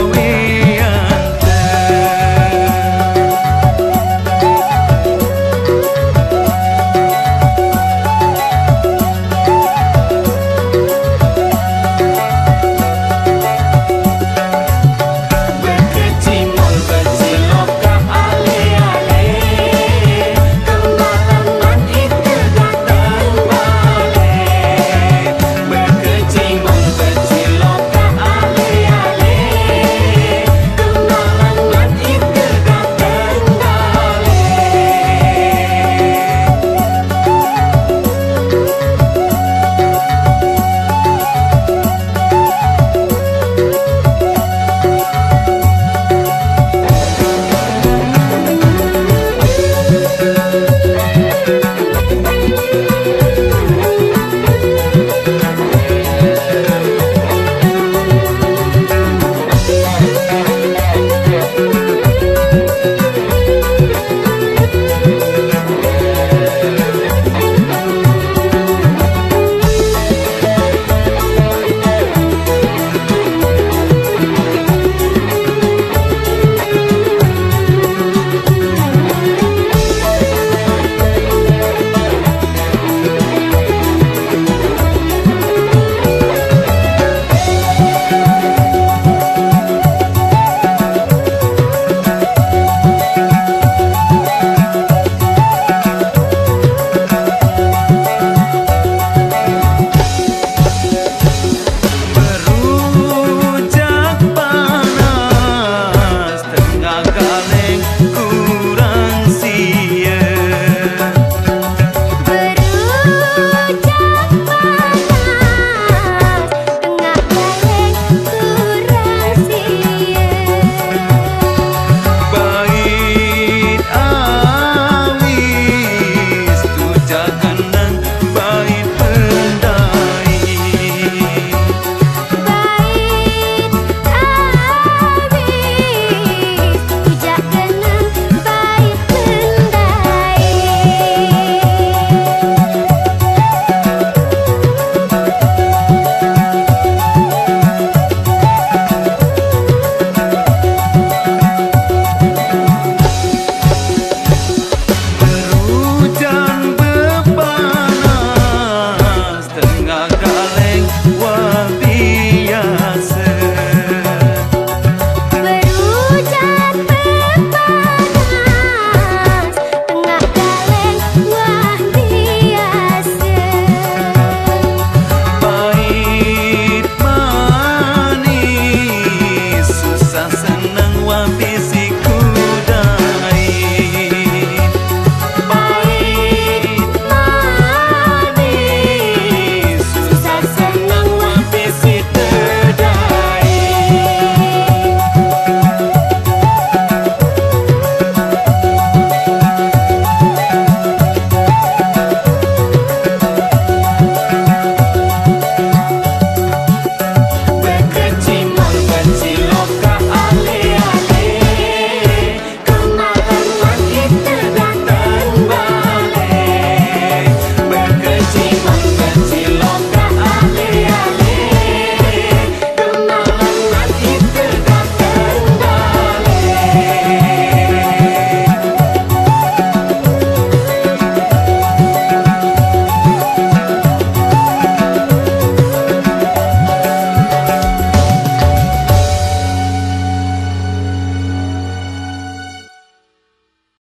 away.